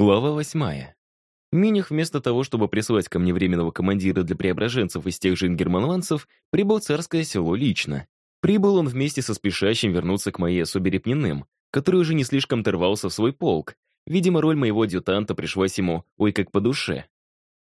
Глава восьмая. Миних вместо того, чтобы присылать ко мне временного командира для преображенцев из тех же ингерманландцев, прибыл царское село лично. Прибыл он вместе со спешащим вернуться к моей особе Репниным, который уже не слишком торвался в свой полк. Видимо, роль моего адъютанта пришлась ему ой как по душе.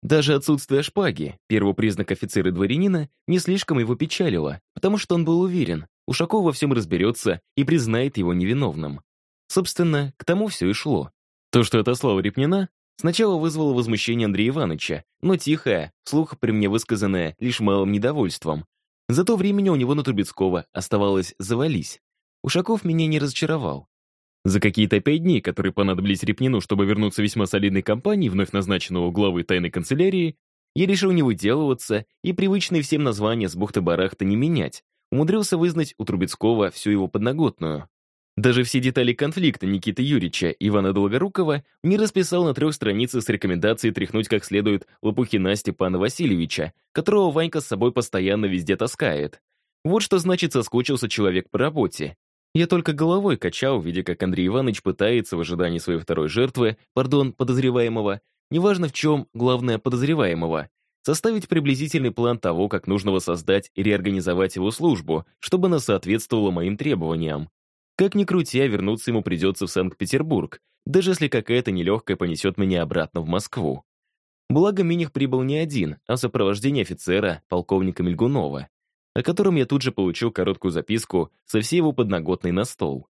Даже отсутствие шпаги, первый признак офицера дворянина, не слишком его печалило, потому что он был уверен, Ушаков во всем разберется и признает его невиновным. Собственно, к тому все и шло. То, что отослал Репнина, сначала вызвало возмущение Андрея Ивановича, но тихое, вслух при мне высказанное лишь малым недовольством. За то времени у него на Трубецкого оставалось «завались». Ушаков меня не разочаровал. За какие-то пять дней, которые понадобились Репнину, чтобы вернуться весьма солидной компании, вновь названного главой тайной канцелярии, я решил не выделываться и привычные всем названия с бухты-барахта не менять. Умудрился вызнать у Трубецкого всю его подноготную. Даже все детали конфликта Никиты Юрьевича Ивана Долгорукова не расписал на трех страницах с рекомендацией тряхнуть как следует Лопухина Степана Васильевича, которого Ванька с собой постоянно везде таскает. Вот что значит соскучился человек по работе. Я только головой качал, видя, как Андрей Иванович пытается в ожидании своей второй жертвы, пардон, подозреваемого, неважно в чем, главное, подозреваемого, составить приблизительный план того, как нужно воссоздать и реорганизовать его службу, чтобы она соответствовала моим требованиям. Как ни крути, а вернуться ему придется в Санкт-Петербург, даже если какая-то нелегкая понесет меня обратно в Москву. Благо, Миних прибыл не один, а в сопровождении офицера, полковника Мельгунова, о котором я тут же получил короткую записку со всей его подноготной на стол.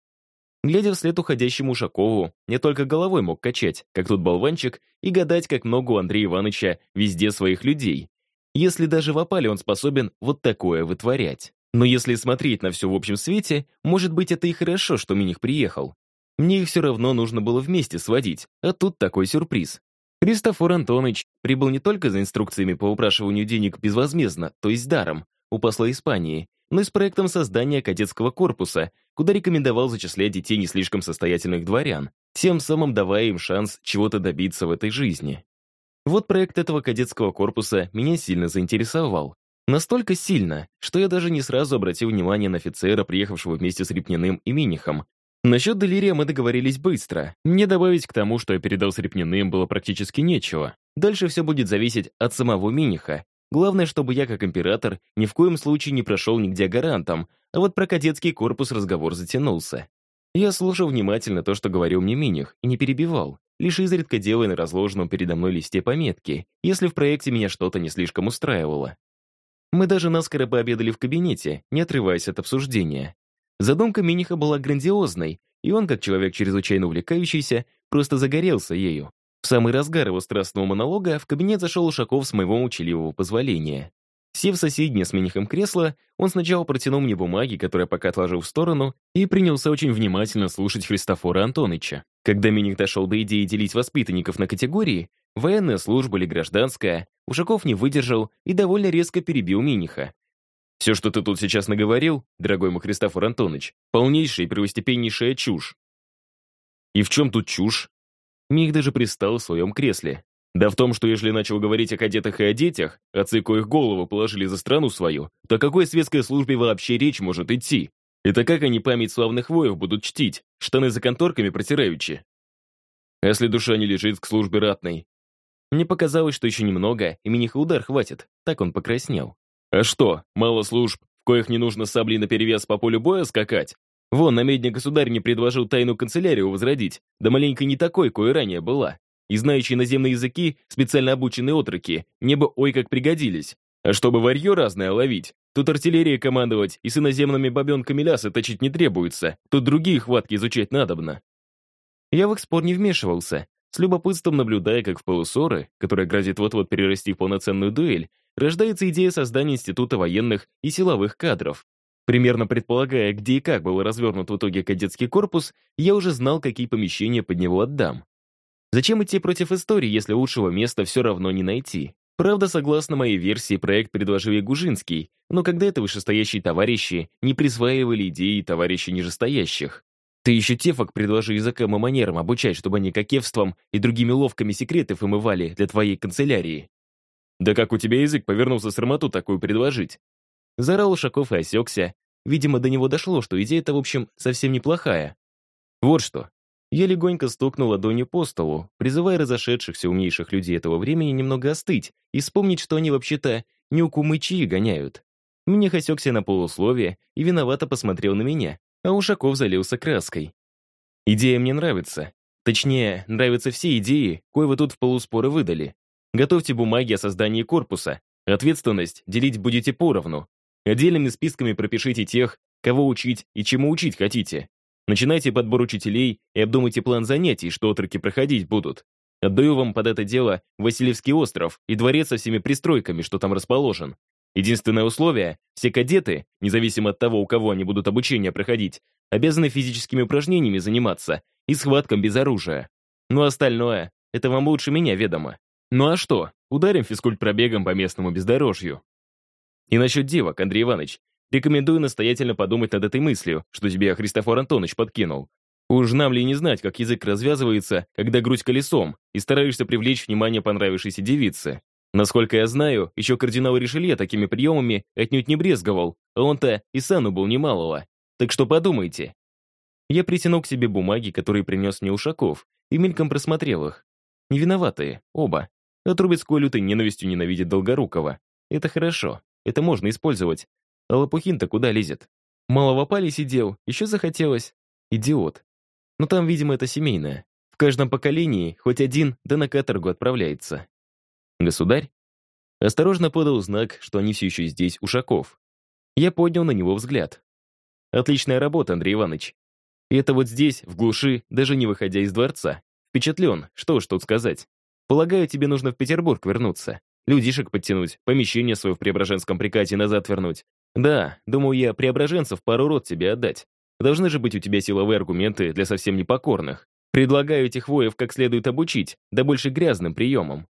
Глядя вслед уходящему Ушакову, я только головой мог качать, как тут болванчик, и гадать, как много у Андрея Ивановича везде своих людей. Если даже в опале он способен вот такое вытворять. Но если смотреть на все в общем свете, может быть, это и хорошо, что Миних приехал. Мне их все равно нужно было вместе сводить, а тут такой сюрприз. Христофор Антонович прибыл не только за инструкциями по упрашиванию денег безвозмездно, то есть даром, у посла Испании, но и с проектом создания кадетского корпуса, куда рекомендовал зачислять детей не слишком состоятельных дворян, тем самым давая им шанс чего-то добиться в этой жизни. Вот проект этого кадетского корпуса меня сильно заинтересовал. Настолько сильно, что я даже не сразу обратил внимание на офицера, приехавшего вместе с Репниным и Минихом. Насчет Делирия мы договорились быстро. Мне добавить к тому, что я передал с Репниным, было практически нечего. Дальше все будет зависеть от самого Миниха. Главное, чтобы я, как император, ни в коем случае не прошел нигде гарантом, а вот про кадетский корпус разговор затянулся. Я слушал внимательно то, что говорил мне Миних, и не перебивал, лишь изредка делая на разложенном передо мной листе пометки, если в проекте меня что-то не слишком устраивало. Мы даже наскоро пообедали в кабинете, не отрываясь от обсуждения. Задумка Миниха была грандиозной, и он, как человек чрезвычайно увлекающийся, просто загорелся ею. В самый разгар его страстного монолога в кабинет зашел Ушаков с моего молчаливого позволения. Сев в соседнее с Минихом кресло, он сначала протянул мне бумаги, которые пока отложил в сторону, и принялся очень внимательно слушать Христофора Антоныча. Когда Миних дошел до идеи делить воспитанников на категории, военная служба или гражданская, Ушаков не выдержал и довольно резко перебил Миниха. «Все, что ты тут сейчас наговорил, дорогой мой Христофор Антонович, полнейшая и первостепеннейшая чушь». «И в чем тут чушь?» Мих даже пристал в своем кресле. Да в том, что если начал говорить о кадетах и о детях, отцы коих голову положили за страну свою, то о какой светской службе вообще речь может идти? Это как они память славных воев будут чтить, штаны за конторками протираючи? А если душа не лежит к службе ратной, мне показалось, что еще немного, и Миниха удар хватит. Так он покраснел. А что, мало служб, в коих не нужно саблей наперевес по полю боя скакать? Вон, намедник государь не предложил тайную канцелярию возродить, да маленько не такой, кое ранее была. И знающие наземные языки, специально обученные отроки, мне бы ой как пригодились. А чтобы варье разное ловить, тут артиллерия командовать и с иноземными бабенками лясы точить не требуется, тут другие хватки изучать надобно. Я в их спор не вмешивался, с любопытством наблюдая, как в полусоры, которая грозит вот-вот перерасти в полноценную дуэль, рождается идея создания Института военных и силовых кадров. Примерно предполагая, где и как был развернут в итоге кадетский корпус, я уже знал, какие помещения под него отдам. Зачем идти против истории, если лучшего места все равно не найти? Правда, согласно моей версии, проект предложил Ягужинский, но когда это вышестоящие товарищи не присваивали идеи товарищей нижестоящих. Ты еще тефок предложи языкам и манерам обучать, чтобы они кокевством и другими ловкими секретов вымывали для твоей канцелярии. Да как у тебя язык повернулся срамоту такую предложить? Заорал Ушаков и осекся. Видимо, до него дошло, что идея-то, в общем, совсем неплохая. Вот что. Я легонько стукнул ладонью по столу, призывая разошедшихся умнейших людей этого времени немного остыть и вспомнить, что они вообще-то не у кумычи гоняют. Мне осекся на полусловие и виновато посмотрел на меня, а Ушаков залился краской. Идея мне нравится. Точнее, нравятся все идеи, кое вы тут в полуспоры выдали. Готовьте бумаги о создании корпуса. Ответственность делить будете поровну. Отдельными списками пропишите тех, кого учить и чему учить хотите. Начинайте подбор учителей и обдумайте план занятий, что отроки проходить будут. Отдаю вам под это дело Васильевский остров и дворец со всеми пристройками, что там расположен. Единственное условие — все кадеты, независимо от того, у кого они будут обучение проходить, обязаны физическими упражнениями заниматься и схватком без оружия. Ну остальное — это вам лучше меня ведомо. Ну а что, ударим физкульт-пробегом по местному бездорожью. И насчет девок, Андрей Иванович, рекомендую настоятельно подумать над этой мыслью, что тебе Христофор Антонович подкинул. Уж нам ли не знать, как язык развязывается, когда грудь колесом, и стараешься привлечь внимание понравившейся девицы. Насколько я знаю, еще кардинал Ришелье такими приемами отнюдь не брезговал, а он-то и сану был немалого. Так что подумайте. Я притянул к себе бумаги, которые принес мне Ушаков, и мельком просмотрел их. Не виноватые, оба. А Трубецкой лютой ненавистью ненавидит Долгорукова. Это хорошо, это можно использовать. А Лопухин-то куда лезет? Мало в опале сидел, еще захотелось. Идиот. Но там, видимо, это семейное. В каждом поколении хоть один да на каторгу отправляется. Государь? Осторожно подал знак, что они все еще здесь, Ушаков. Я поднял на него взгляд. Отличная работа, Андрей Иванович. И это вот здесь, в глуши, даже не выходя из дворца. Впечатлен, что ж тут сказать. Полагаю, тебе нужно в Петербург вернуться. Людишек подтянуть, помещение свое в Преображенском приказе назад вернуть. Да, думаю я, преображенцев пару рот тебе отдать. Должны же быть у тебя силовые аргументы для совсем непокорных. Предлагаю этих воев как следует обучить, да больше грязным приемам.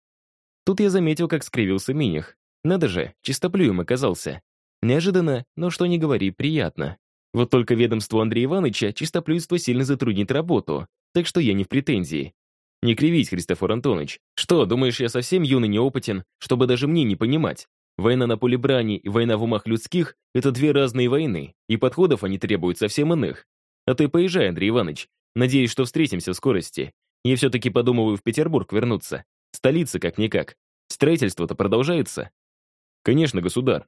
Тут я заметил, как скривился Миних. Надо же, чистоплюем оказался. Неожиданно, но что не говори, приятно. Вот только ведомству Андрея Ивановича чистоплюйство сильно затруднит работу, так что я не в претензии. Не кривись, Христофор Антонович. Что, думаешь, я совсем юный неопытен, чтобы даже мне не понимать? Война на поле брани и война в умах людских — это две разные войны, и подходов они требуют совсем иных. А ты поезжай, Андрей Иванович. Надеюсь, что встретимся в скорости. Я все-таки подумываю в Петербург вернуться. Столица как-никак. Строительство-то продолжается. Конечно, государь.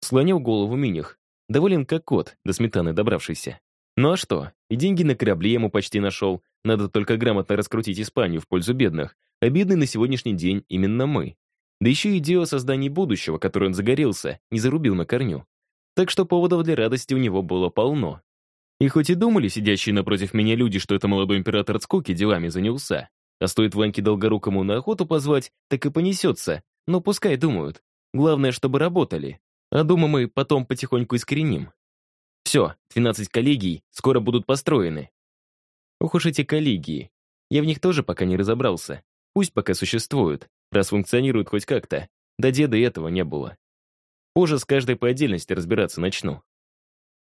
Слонил голову Миних. Доволен как кот, до сметаны добравшийся. Ну а что, и деньги на корабли ему почти нашел, надо только грамотно раскрутить Испанию в пользу бедных. А бедный на сегодняшний день именно мы. Да еще идею о создании будущего, которой он загорелся, не зарубил на корню. Так что поводов для радости у него было полно. И хоть и думали сидящие напротив меня люди, что это молодой император от скуки делами занялся, а стоит Ваньке Долгорукому на охоту позвать, так и понесется, но пускай думают. Главное, чтобы работали. А думаю, мы потом потихоньку искореним. Все, 12 коллегий скоро будут построены. Ох уж эти коллегии. Я в них тоже пока не разобрался. Пусть пока существуют, раз функционируют хоть как-то. До деда этого не было. Позже с каждой по отдельности разбираться начну.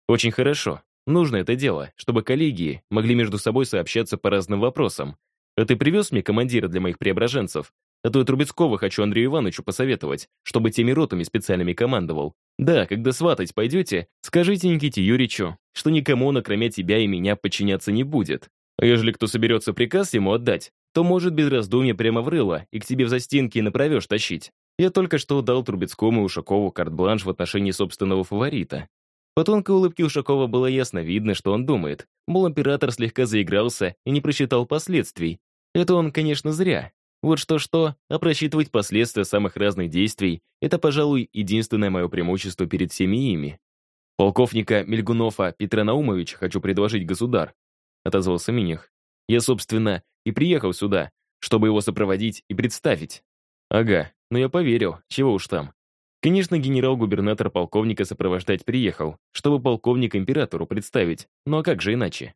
Очень хорошо. Нужно это дело, чтобы коллегии могли между собой сообщаться по разным вопросам. А ты привез мне командира для моих преображенцев? А то я Трубецкого хочу Андрею Ивановичу посоветовать, чтобы теми ротами специальными командовал. Да, когда сватать пойдете, скажите Никите Юричу, что никому он, кроме тебя и меня, подчиняться не будет. А ежели кто соберется приказ ему отдать, то может без раздумья прямо в рыло и к тебе в застенки и направешь тащить. Я только что дал Трубецкому и Ушакову карт-бланш в отношении собственного фаворита. По тонкой улыбке Ушакова было ясно видно, что он думает. Мол, император слегка заигрался и не просчитал последствий. Это он, конечно, зря. Вот что-что, а просчитывать последствия самых разных действий — это, пожалуй, единственное мое преимущество перед всеми ими. Полковника Мельгунова Петра Наумовича хочу предложить государ. — отозвался Миних. «Я, собственно, и приехал сюда, чтобы его сопроводить и представить». «Ага, но я поверил, чего уж там». Конечно, генерал-губернатор полковника сопровождать приехал, чтобы полковника императору представить, ну а как же иначе?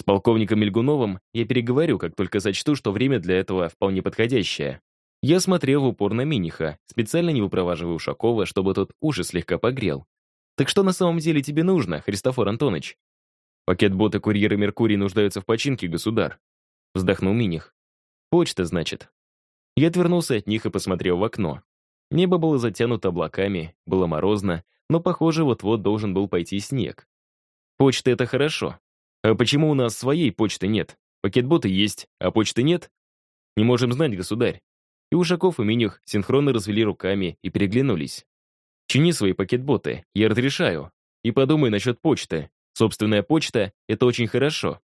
С полковником Мельгуновым я переговорю, как только сочту, что время для этого вполне подходящее. Я смотрел в упор на Миниха, специально не выпроваживая Ушакова, чтобы тот уши слегка погрел. «Так что на самом деле тебе нужно, Христофор Антонович?» Пакет-боты курьеры Меркурий нуждаются в починке, государ. Вздохнул Миних. Почта, значит. Я отвернулся от них и посмотрел в окно. Небо было затянуто облаками, было морозно, но, похоже, вот-вот должен был пойти снег. Почта — это хорошо. А почему у нас своей почты нет? Пакетботы есть, а почты нет? Не можем знать, государь. И Ушаков и Минюх синхронно развели руками и переглянулись. Чини свои пакетботы, я разрешаю. И подумай насчет почты. Собственная почта — это очень хорошо.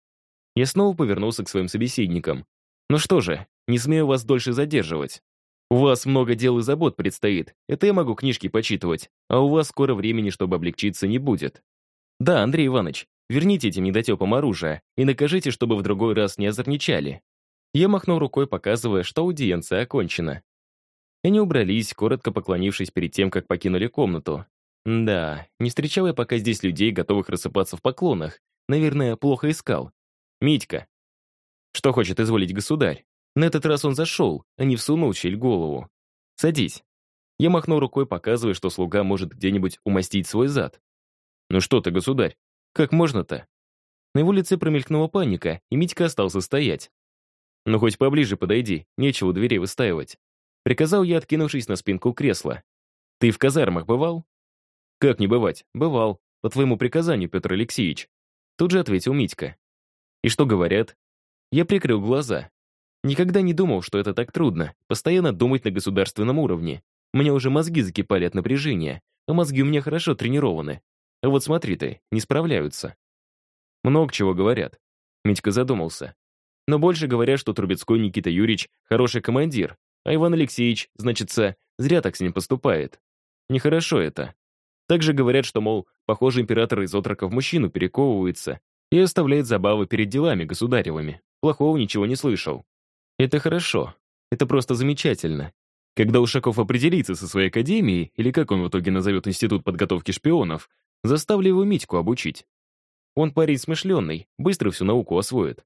Я снова повернулся к своим собеседникам. Ну что же, не смею вас дольше задерживать. У вас много дел и забот предстоит. Это я могу книжки почитывать, а у вас скоро времени, чтобы облегчиться, не будет. Да, Андрей Иванович, верните этим недотепам оружие и накажите, чтобы в другой раз не озорничали. Я махнул рукой, показывая, что аудиенция окончена. Они убрались, коротко поклонившись перед тем, как покинули комнату. Да, не встречал я пока здесь людей, готовых рассыпаться в поклонах. Наверное, плохо искал. Митька. Что хочет изволить государь? На этот раз он зашел, а не всунул щель голову. Садись. Я махнул рукой, показывая, что слуга может где-нибудь умастить свой зад. Ну что ты, государь, как можно-то? На его лице промелькнула паника, и Митька остался стоять. «Ну хоть поближе подойди, нечего у дверей выстаивать». Приказал я, откинувшись на спинку кресла. «Ты в казармах бывал?» «Как не бывать? Бывал. По твоему приказанию, Петр Алексеевич». Тут же ответил Митька. «И что говорят?» Я прикрыл глаза. Никогда не думал, что это так трудно, постоянно думать на государственном уровне. Мне уже мозги закипали от напряжения, а мозги у меня хорошо тренированы. А вот смотри ты, не справляются. Много чего говорят. Митька задумался. Но больше говорят, что Трубецкой Никита Юрьевич хороший командир, а Иван Алексеевич, значится, зря так с ним поступает. Нехорошо это. Также говорят, что, мол, похоже, император из отрока в мужчину перековывается и оставляет забавы перед делами государевыми. Плохого ничего не слышал. Это хорошо. Это просто замечательно. Когда Ушаков определится со своей академией, или как он в итоге назовет институт подготовки шпионов, заставлю его Митьку обучить. Он парень смышленный, быстро всю науку освоит.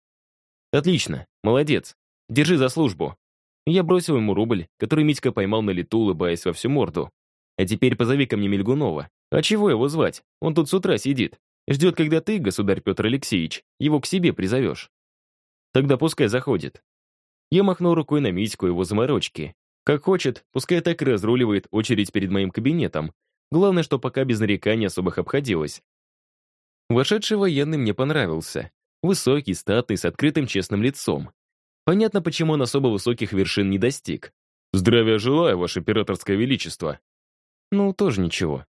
Отлично, молодец. Держи за службу. Я бросил ему рубль, который Митька поймал на лету, улыбаясь во всю морду. А теперь позови ко мне Мельгунова. А чего его звать? Он тут с утра сидит. Ждет, когда ты, государь Петр Алексеевич, его к себе призовешь. Тогда пускай заходит. Я махнул рукой на Митьку его заморочки. Как хочет, пускай так и разруливает очередь перед моим кабинетом. Главное, что пока без нареканий особых обходилось. Вошедший военный мне понравился. Высокий, статный, с открытым честным лицом. Понятно, почему он особо высоких вершин не достиг. «Здравия желаю, ваше императорское величество!» Ну, тоже ничего.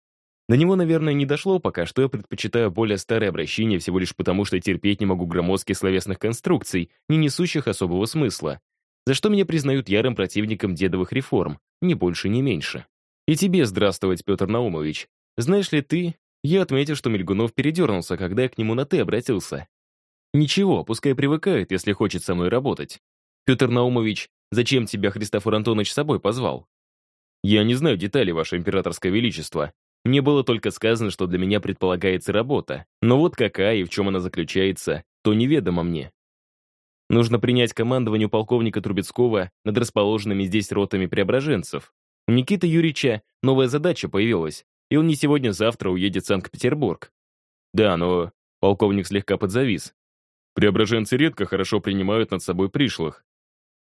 До него, наверное, не дошло пока, что я предпочитаю более старое обращение всего лишь потому, что терпеть не могу громоздких словесных конструкций, не несущих особого смысла. За что меня признают ярым противником дедовых реформ, ни больше, ни меньше. И тебе здравствовать, Петр Наумович. Знаешь ли ты, я отметил, что Мельгунов передернулся, когда я к нему на «ты» обратился. Ничего, пускай привыкает, если хочет со мной работать. Петр Наумович, зачем тебя Христофор Антонович с собой позвал? Я не знаю деталей, ваше императорское величество. Мне было только сказано, что для меня предполагается работа. Но вот какая и в чем она заключается, то неведомо мне. Нужно принять командование полковника Трубецкого над расположенными здесь ротами преображенцев. У Никиты Юрьевича новая задача появилась, и он не сегодня-завтра уедет в Санкт-Петербург. Да, но полковник слегка подзавис. Преображенцы редко хорошо принимают над собой пришлых.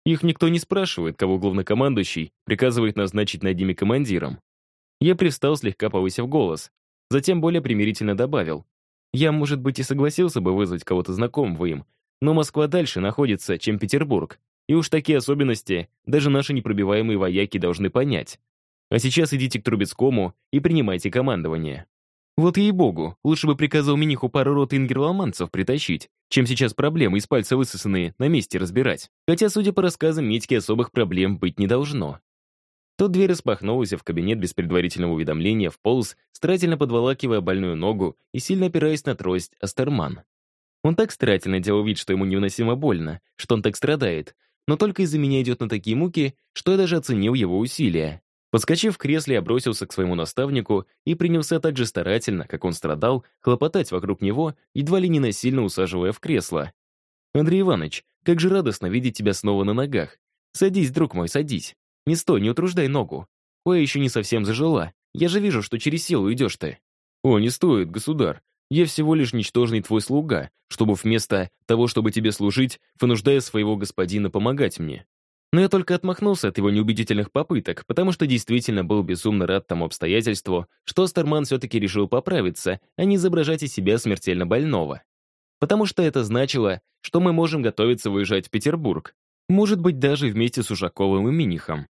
Их никто не спрашивает, кого главнокомандующий приказывает назначить над ними командиром. Я пристал, слегка повысив голос. Затем более примирительно добавил. Я, может быть, и согласился бы вызвать кого-то знакомого им, но Москва дальше находится, чем Петербург. И уж такие особенности даже наши непробиваемые вояки должны понять. А сейчас идите к Трубецкому и принимайте командование. Вот ей-богу, лучше бы приказал Миниху пару рот ингерломанцев притащить, чем сейчас проблемы из пальца высосанные на месте разбирать. Хотя, судя по рассказам, Митьке особых проблем быть не должно. Тут дверь распахнулась, и в кабинет без предварительного уведомления вполз, старательно подволакивая больную ногу и сильно опираясь на трость Астерман. Он так старательно делал вид, что ему невыносимо больно, что он так страдает, но только из-за меня идет на такие муки, что я даже оценил его усилия. Подскочив в кресле, я бросился к своему наставнику и принялся так же старательно, как он страдал, хлопотать вокруг него, едва ли не насильно усаживая в кресло. «Андрей Иванович, как же радостно видеть тебя снова на ногах. Садись, друг мой, садись. Не стой, не утруждай ногу. Ой, еще не совсем зажила. Я же вижу, что через силу идешь ты». «О, не стоит, государ. Я всего лишь ничтожный твой слуга, чтобы вместо того, чтобы тебе служить, вынуждая своего господина помогать мне. Но я только отмахнулся от его неубедительных попыток, потому что действительно был безумно рад тому обстоятельству, что Старман все-таки решил поправиться, а не изображать из себя смертельно больного. потому что это значило, что мы можем готовиться выезжать в Петербург. Может быть, даже вместе с Ушаковым и Минихом.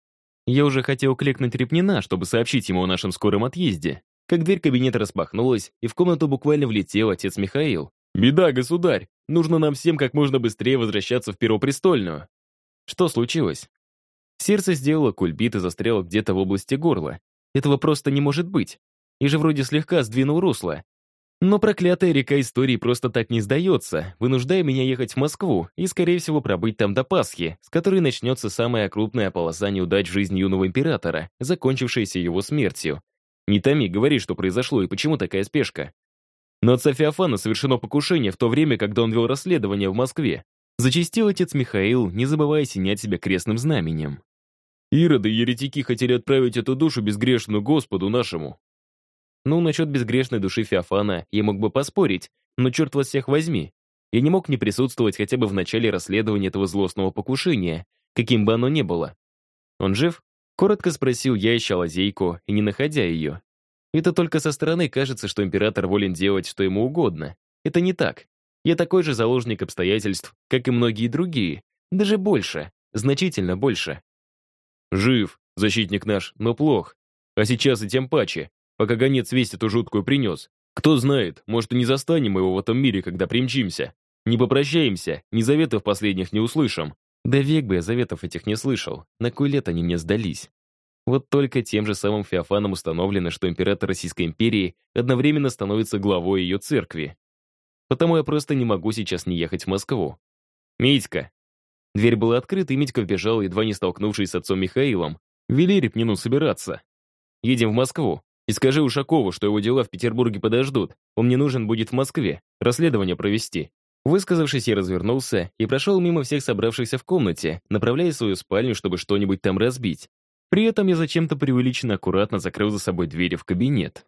Я уже хотел кликнуть Репнина, чтобы сообщить ему о нашем скором отъезде, как дверь кабинета распахнулась, и в комнату буквально влетел отец Михаил. «Беда, государь! Нужно нам всем как можно быстрее возвращаться в Первопрестольную!» Что случилось? Сердце сделало кульбит и застряло где-то в области горла. Этого просто не может быть. И же вроде слегка сдвинул русло. Но проклятая река истории просто так не сдается, вынуждая меня ехать в Москву и, скорее всего, пробыть там до Пасхи, с которой начнется самая крупная полоса неудач в жизни юного императора, закончившаяся его смертью. Не томи, говори, что произошло и почему такая спешка. На отца Феофана совершено покушение в то время, когда он вел расследование в Москве. Зачастил отец Михаил, не забывая синять себя крестным знаменем. Ироды и еретики хотели отправить эту душу безгрешную Господу нашему. Ну, насчет безгрешной души Феофана я мог бы поспорить, но черт вас всех возьми. Я не мог не присутствовать хотя бы в начале расследования этого злостного покушения, каким бы оно ни было. Он жив? Коротко спросил я, ища лазейку, и не находя ее. Это только со стороны кажется, что император волен делать, что ему угодно. Это не так. Я такой же заложник обстоятельств, как и многие другие. Даже больше. Значительно больше. Жив, защитник наш, но плох. А сейчас и тем паче, пока гонец весть эту жуткую принес. Кто знает, может и не застанем его в этом мире, когда примчимся. Не попрощаемся, ни заветов последних не услышим. Да век бы я заветов этих не слышал. На кой лет они мне сдались? Вот только тем же самым Феофаном установлено, что император Российской империи одновременно становится главой ее церкви. Потому я просто не могу сейчас не ехать в Москву. «Митька!» Дверь была открыта, и Митька вбежал, едва не столкнувшись с отцом Михаилом. «Вели Репнину собираться. Едем в Москву. И скажи Ушакову, что его дела в Петербурге подождут. Он мне нужен будет в Москве. Расследование провести. Высказавшись, я развернулся и прошел мимо всех собравшихся в комнате, направляясь в свою спальню, чтобы что-нибудь там разбить. При этом я зачем-то преувеличенно аккуратно закрыл за собой двери в кабинет.